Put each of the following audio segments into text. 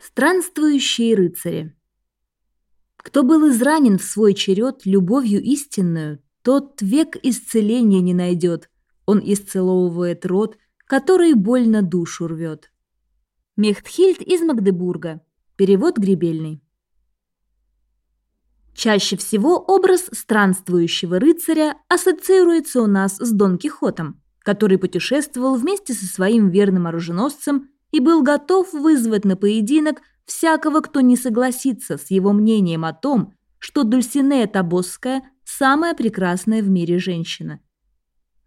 Странствующие рыцари. Кто был изранен в свой черед любовью истинную, тот век исцеления не найдет. Он исцеловывает род, который больно душу рвет. Мехтхильд из Магдебурга. Перевод Гребельный. Чаще всего образ странствующего рыцаря ассоциируется у нас с Дон Кихотом, который путешествовал вместе со своим верным оруженосцем и был готов вызвать на поединок всякого, кто не согласится с его мнением о том, что Дульсинея Табосская – самая прекрасная в мире женщина.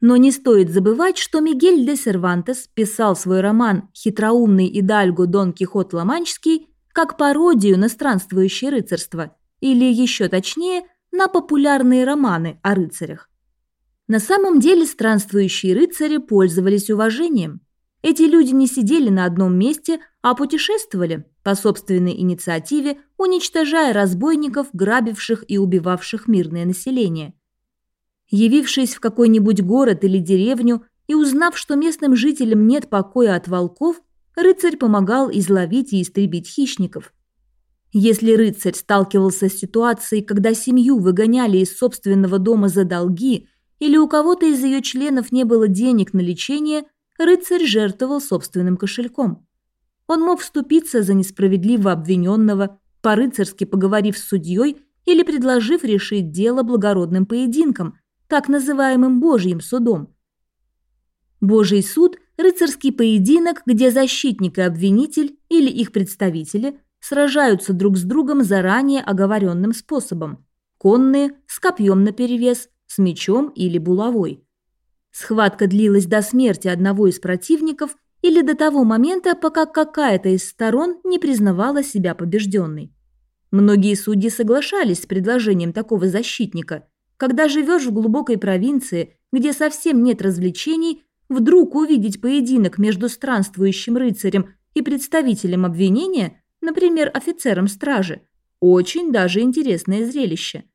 Но не стоит забывать, что Мигель де Сервантес писал свой роман «Хитроумный идальго Дон Кихот Ламанчский» как пародию на странствующее рыцарство, или еще точнее, на популярные романы о рыцарях. На самом деле странствующие рыцари пользовались уважением – эти люди не сидели на одном месте, а путешествовали по собственной инициативе, уничтожая разбойников, грабивших и убивавших мирное население. Явившись в какой-нибудь город или деревню и узнав, что местным жителям нет покоя от волков, рыцарь помогал изловить и истребить хищников. Если рыцарь сталкивался с ситуацией, когда семью выгоняли из собственного дома за долги или у кого-то из ее членов не было денег на лечение – рыцарь жертвовал собственным кошельком. Он мог вступиться за несправедливо обвиненного, по-рыцарски поговорив с судьей или предложив решить дело благородным поединком, так называемым Божьим судом. Божий суд – рыцарский поединок, где защитник и обвинитель или их представители сражаются друг с другом заранее оговоренным способом – конные, с копьем наперевес, с мечом или булавой. Схватка длилась до смерти одного из противников или до того момента, пока какая-то из сторон не признавала себя побежденной. Многие судьи соглашались с предложением такого защитника. Когда живешь в глубокой провинции, где совсем нет развлечений, вдруг увидеть поединок между странствующим рыцарем и представителем обвинения, например, офицером стражи, очень даже интересное зрелище –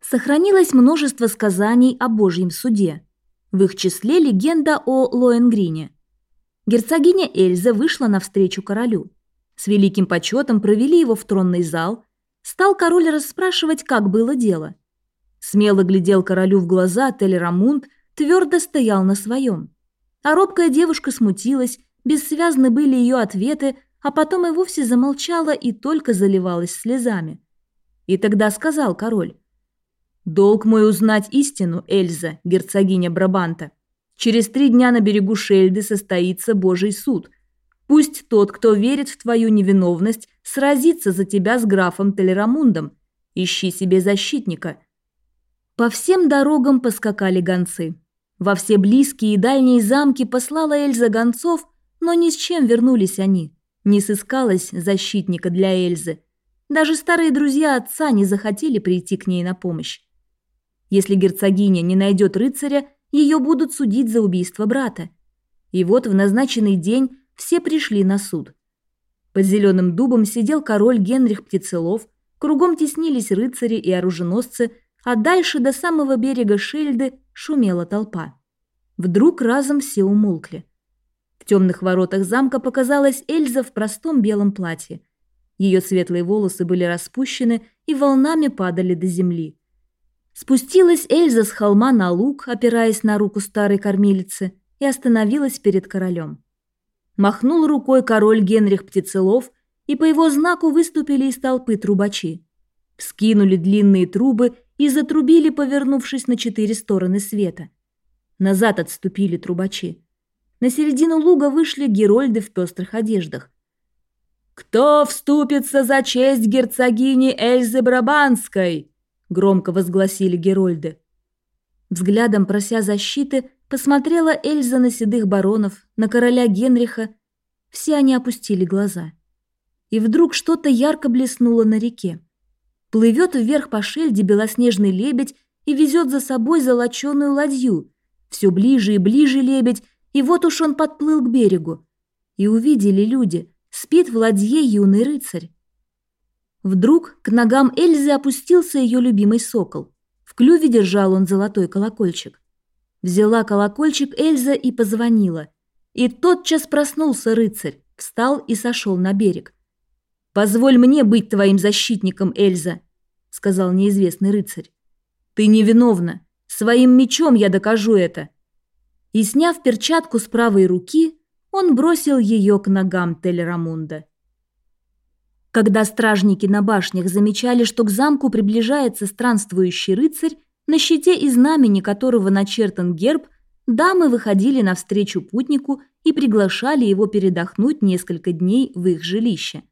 Сохранилось множество сказаний о Божьем суде. В их числе легенда о Лоенгрине. Герцогиня Эльза вышла навстречу королю. С великим почетом провели его в тронный зал. Стал король расспрашивать, как было дело. Смело глядел королю в глаза Телерамунд, твердо стоял на своем. А робкая девушка смутилась, бессвязны были ее ответы, а потом и вовсе замолчала и только заливалась слезами. И тогда сказал король, Долг мой узнать истину, Эльза, герцогиня Брабанта. Через три дня на берегу Шельды состоится Божий суд. Пусть тот, кто верит в твою невиновность, сразится за тебя с графом Телерамундом. Ищи себе защитника. По всем дорогам поскакали гонцы. Во все близкие и дальние замки послала Эльза гонцов, но ни с чем вернулись они. Не сыскалось защитника для Эльзы. Даже старые друзья отца не захотели прийти к ней на помощь. Если герцогиня не найдет рыцаря, ее будут судить за убийство брата. И вот в назначенный день все пришли на суд. Под зеленым дубом сидел король Генрих Птицелов, кругом теснились рыцари и оруженосцы, а дальше до самого берега Шельды шумела толпа. Вдруг разом все умолкли. В темных воротах замка показалась Эльза в простом белом платье. Ее светлые волосы были распущены и волнами падали до земли. Спустилась Эльза с холма на луг, опираясь на руку старой кормилицы, и остановилась перед королем. Махнул рукой король Генрих Птицелов, и по его знаку выступили из толпы трубачи. Скинули длинные трубы и затрубили, повернувшись на четыре стороны света. Назад отступили трубачи. На середину луга вышли герольды в пестрых одеждах. «Кто вступится за честь герцогини Эльзы Брабанской?» Громко возгласили Герольды. Взглядом прося защиты, посмотрела Эльза на седых баронов, на короля Генриха. Все они опустили глаза. И вдруг что-то ярко блеснуло на реке. Плывет вверх по шельде белоснежный лебедь и везет за собой золоченую ладью. Все ближе и ближе лебедь, и вот уж он подплыл к берегу. И увидели люди, спит в ладье юный рыцарь. Вдруг к ногам Эльзы опустился ее любимый сокол. В клюве держал он золотой колокольчик. Взяла колокольчик Эльза и позвонила. И тотчас проснулся рыцарь, встал и сошел на берег. «Позволь мне быть твоим защитником, Эльза», — сказал неизвестный рыцарь. «Ты невиновна. Своим мечом я докажу это». И, сняв перчатку с правой руки, он бросил ее к ногам Тель-Рамунда. Когда стражники на башнях замечали, что к замку приближается странствующий рыцарь, на щите и знамени которого начертан герб, дамы выходили навстречу путнику и приглашали его передохнуть несколько дней в их жилище.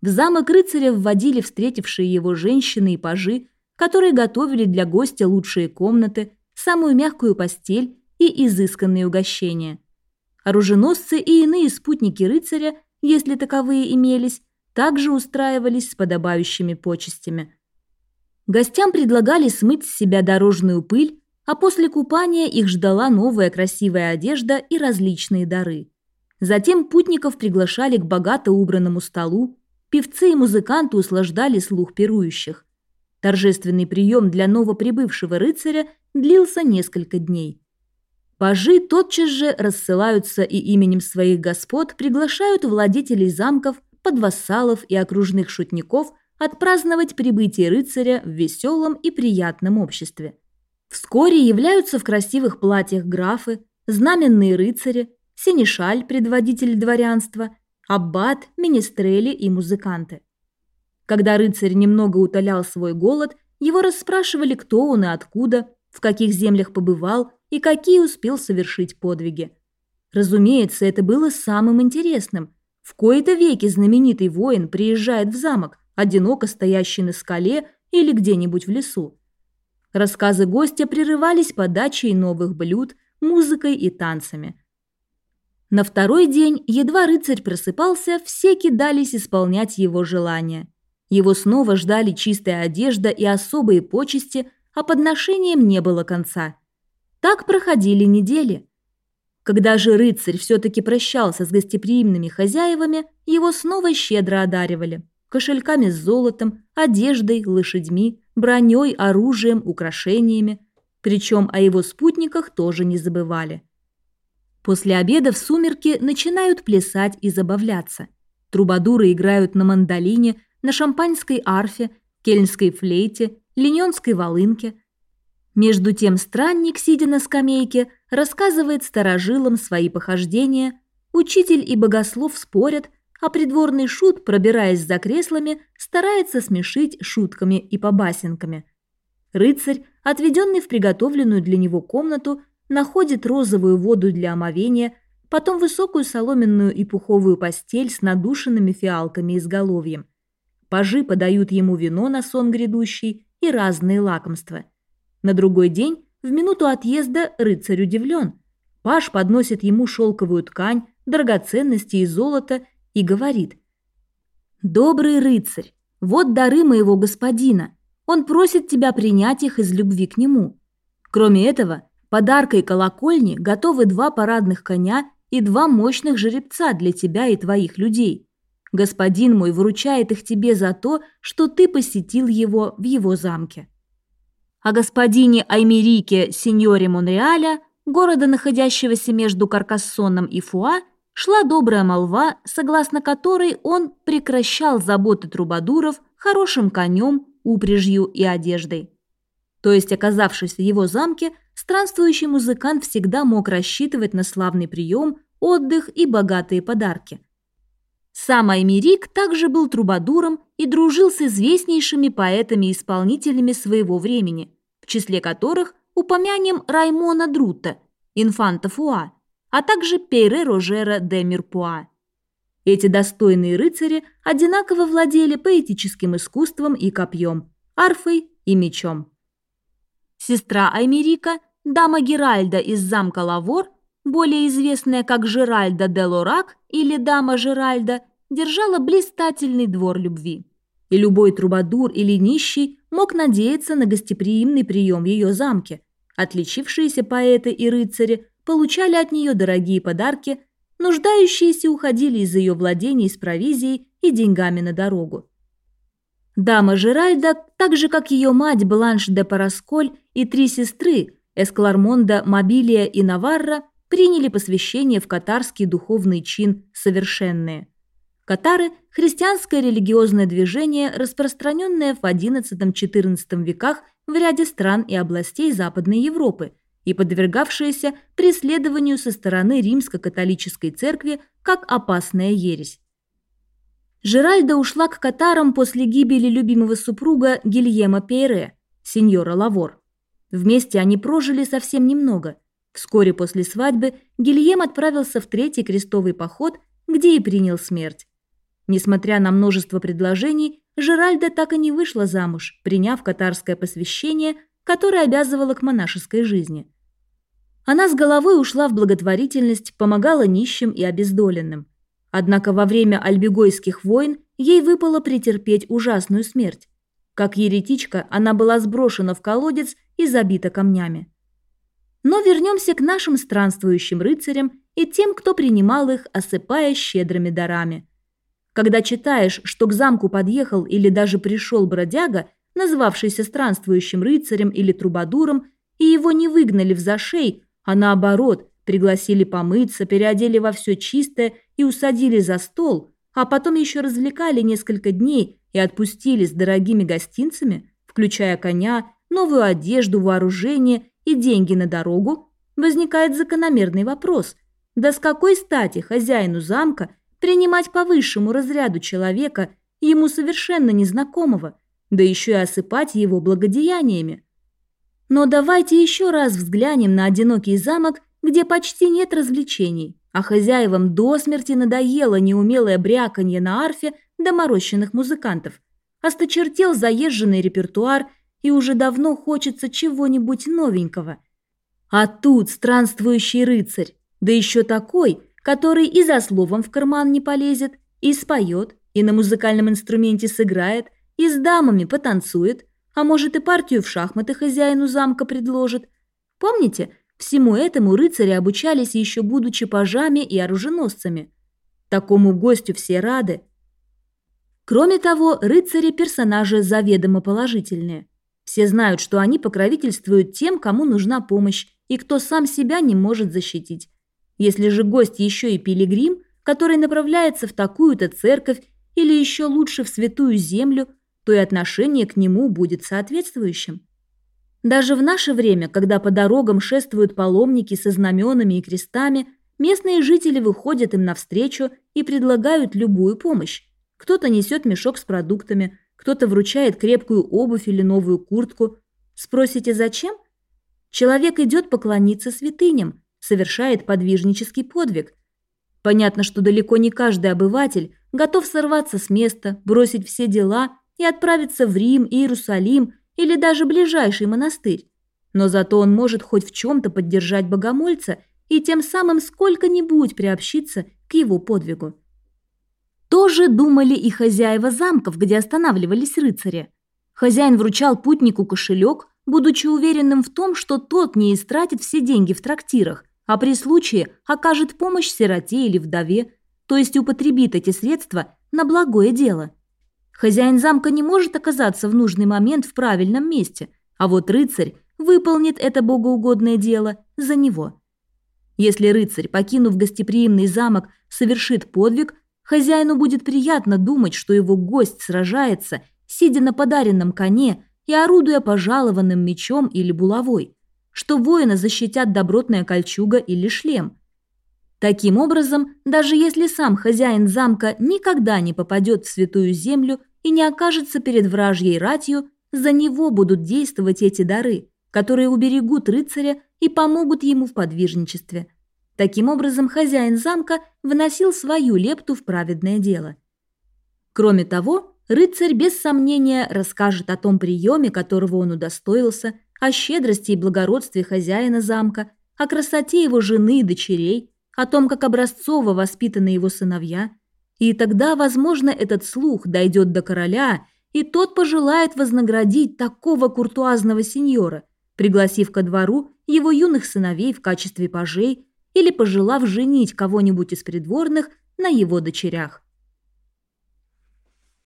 В замок рыцаря вводили встретившие его женщины и пажи, которые готовили для гостя лучшие комнаты, самую мягкую постель и изысканные угощения. Оруженосцы и иные спутники рыцаря, если таковые имелись, также устраивались с подобающими почестями. Гостям предлагали смыть с себя дорожную пыль, а после купания их ждала новая красивая одежда и различные дары. Затем путников приглашали к богато убранному столу, певцы и музыканты услаждали слух пирующих. Торжественный прием для новоприбывшего рыцаря длился несколько дней. Пажи тотчас же рассылаются и именем своих господ приглашают владетелей замков подвассалов и окружных шутников отпраздновать прибытие рыцаря в веселом и приятном обществе. Вскоре являются в красивых платьях графы, знаменные рыцари, синешаль, предводитель дворянства, аббат, министрели и музыканты. Когда рыцарь немного утолял свой голод, его расспрашивали, кто он и откуда, в каких землях побывал и какие успел совершить подвиги. Разумеется, это было самым интересным – в кои-то веки знаменитый воин приезжает в замок, одиноко стоящий на скале или где-нибудь в лесу. Рассказы гостя прерывались подачей новых блюд, музыкой и танцами. На второй день, едва рыцарь просыпался, все кидались исполнять его желания. Его снова ждали чистая одежда и особые почести, а подношениям не было конца. Так проходили недели. Когда же рыцарь все-таки прощался с гостеприимными хозяевами, его снова щедро одаривали. Кошельками с золотом, одеждой, лошадьми, броней, оружием, украшениями. Причем о его спутниках тоже не забывали. После обеда в сумерки начинают плясать и забавляться. Трубадуры играют на мандолине, на шампанской арфе, кельнской флейте, линенской волынке – между тем странник, сидя на скамейке, рассказывает старожилам свои похождения, учитель и богослов спорят, а придворный шут, пробираясь за креслами, старается смешить шутками и побасенками. Рыцарь, отведенный в приготовленную для него комнату, находит розовую воду для омовения, потом высокую соломенную и пуховую постель с надушенными фиалками изголовьем. Пажи подают ему вино на сон грядущий и разные лакомства – на другой день, в минуту отъезда, рыцарь удивлен. Паш подносит ему шелковую ткань, драгоценности и золото и говорит. «Добрый рыцарь, вот дары моего господина. Он просит тебя принять их из любви к нему. Кроме этого, подаркой колокольни готовы два парадных коня и два мощных жеребца для тебя и твоих людей. Господин мой вручает их тебе за то, что ты посетил его в его замке» о господине Аймерике сеньоре Монреаля, города, находящегося между Каркассоном и Фуа, шла добрая молва, согласно которой он прекращал заботы трубадуров хорошим конем, упряжью и одеждой. То есть, оказавшись в его замке, странствующий музыкант всегда мог рассчитывать на славный прием, отдых и богатые подарки. Сам Аймерик также был трубадуром и дружил с известнейшими поэтами-исполнителями своего времени, в числе которых упомянем Раймона Друта, инфанта Фуа, а также Пейре Рожера де Мирпуа. Эти достойные рыцари одинаково владели поэтическим искусством и копьем, арфой и мечом. Сестра Аймерика, дама Геральда из замка Лавор, более известная как Жеральда де Лорак или дама Жеральда, держала блистательный двор любви. И любой трубадур или нищий мог надеяться на гостеприимный прием в ее замке. Отличившиеся поэты и рыцари получали от нее дорогие подарки, нуждающиеся уходили из ее владений с провизией и деньгами на дорогу. Дама Жеральда, так же как ее мать Бланш де Парасколь и три сестры Эсклармонда, Мобилия и Наварра, приняли посвящение в катарский духовный чин «Совершенные». Катары – христианское религиозное движение, распространенное в XI-XIV веках в ряде стран и областей Западной Европы и подвергавшееся преследованию со стороны римско-католической церкви как опасная ересь. Жеральда ушла к катарам после гибели любимого супруга Гильема Пейре, сеньора Лавор. Вместе они прожили совсем немного. Вскоре после свадьбы Гильем отправился в Третий крестовый поход, где и принял смерть. Несмотря на множество предложений, Жеральда так и не вышла замуж, приняв катарское посвящение, которое обязывало к монашеской жизни. Она с головой ушла в благотворительность, помогала нищим и обездоленным. Однако во время альбегойских войн ей выпало претерпеть ужасную смерть. Как еретичка, она была сброшена в колодец и забита камнями. Но вернемся к нашим странствующим рыцарям и тем, кто принимал их, осыпая щедрыми дарами. Когда читаешь, что к замку подъехал или даже пришел бродяга, называвшийся странствующим рыцарем или трубадуром, и его не выгнали в зашей, а наоборот, пригласили помыться, переодели во все чистое и усадили за стол, а потом еще развлекали несколько дней и отпустили с дорогими гостинцами, включая коня, новую одежду, вооружение и деньги на дорогу, возникает закономерный вопрос. Да с какой стати хозяину замка принимать по высшему разряду человека, ему совершенно незнакомого, да еще и осыпать его благодеяниями? Но давайте еще раз взглянем на одинокий замок, где почти нет развлечений, а хозяевам до смерти надоело неумелое бряканье на арфе доморощенных музыкантов. Осточертел заезженный репертуар – и уже давно хочется чего-нибудь новенького. А тут странствующий рыцарь, да еще такой, который и за словом в карман не полезет, и споет, и на музыкальном инструменте сыграет, и с дамами потанцует, а может и партию в шахматы хозяину замка предложит. Помните, всему этому рыцари обучались еще будучи пажами и оруженосцами. Такому гостю все рады. Кроме того, рыцари – персонажи заведомо положительные – все знают, что они покровительствуют тем, кому нужна помощь, и кто сам себя не может защитить. Если же гость еще и пилигрим, который направляется в такую-то церковь или еще лучше в святую землю, то и отношение к нему будет соответствующим. Даже в наше время, когда по дорогам шествуют паломники со знаменами и крестами, местные жители выходят им навстречу и предлагают любую помощь. Кто-то несет мешок с продуктами, кто-то вручает крепкую обувь или новую куртку. Спросите, зачем? Человек идет поклониться святыням, совершает подвижнический подвиг. Понятно, что далеко не каждый обыватель готов сорваться с места, бросить все дела и отправиться в Рим, Иерусалим или даже ближайший монастырь. Но зато он может хоть в чем-то поддержать богомольца и тем самым сколько-нибудь приобщиться к его подвигу. Тоже думали и хозяева замков, где останавливались рыцари. Хозяин вручал путнику кошелек, будучи уверенным в том, что тот не истратит все деньги в трактирах, а при случае окажет помощь сироте или вдове, то есть употребит эти средства на благое дело. Хозяин замка не может оказаться в нужный момент в правильном месте, а вот рыцарь выполнит это богоугодное дело за него. Если рыцарь, покинув гостеприимный замок, совершит подвиг, Хозяину будет приятно думать, что его гость сражается, сидя на подаренном коне и орудуя пожалованным мечом или булавой, что воина защитят добротная кольчуга или шлем. Таким образом, даже если сам хозяин замка никогда не попадет в святую землю и не окажется перед вражьей ратью, за него будут действовать эти дары, которые уберегут рыцаря и помогут ему в подвижничестве – Таким образом, хозяин замка вносил свою лепту в праведное дело. Кроме того, рыцарь без сомнения расскажет о том приеме, которого он удостоился, о щедрости и благородстве хозяина замка, о красоте его жены и дочерей, о том, как образцово воспитаны его сыновья. И тогда, возможно, этот слух дойдет до короля, и тот пожелает вознаградить такого куртуазного сеньора, пригласив ко двору его юных сыновей в качестве пажей или пожелав женить кого-нибудь из придворных на его дочерях.